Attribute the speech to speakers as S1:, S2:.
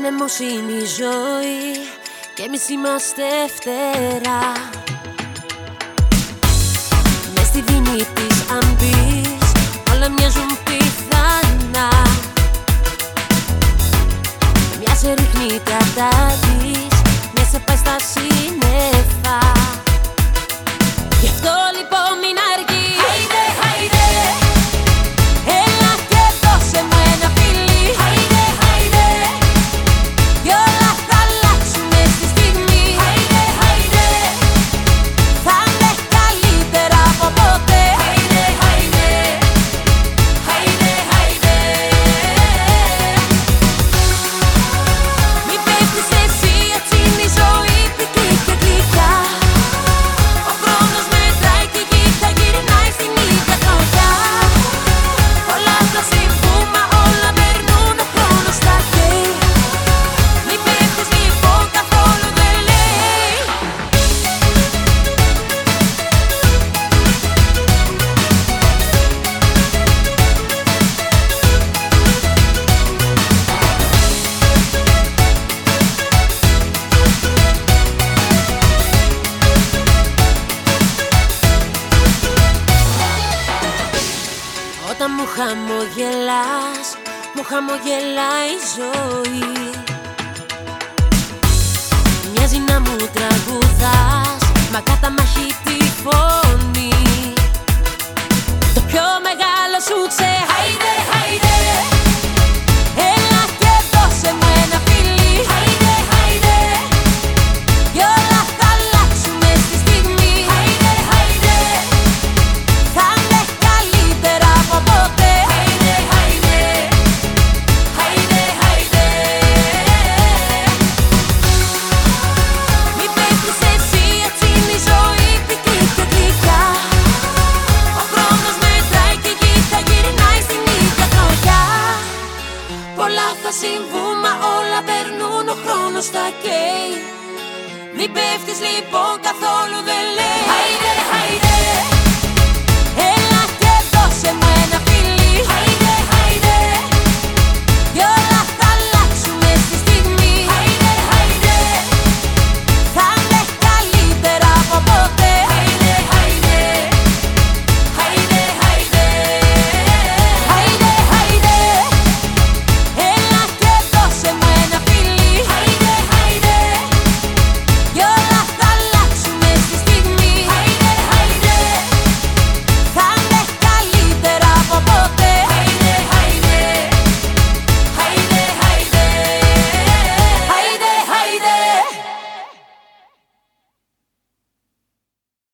S1: Άνεμος είναι η ζωή και εμείς είμαστε φτερά. Μες στη δίνη της αν πεις, όλα μοιάζουν πιθανά. Μια σε ρίχνει κατά της, μια σε πάει στα σύννεφα. μου χαμογελάς Μου χαμογελάει η ζωή. θα συμβούν όλα περνούν ο χρόνος θα καίει. Μην πέφτεις λοιπόν καθόλου δεν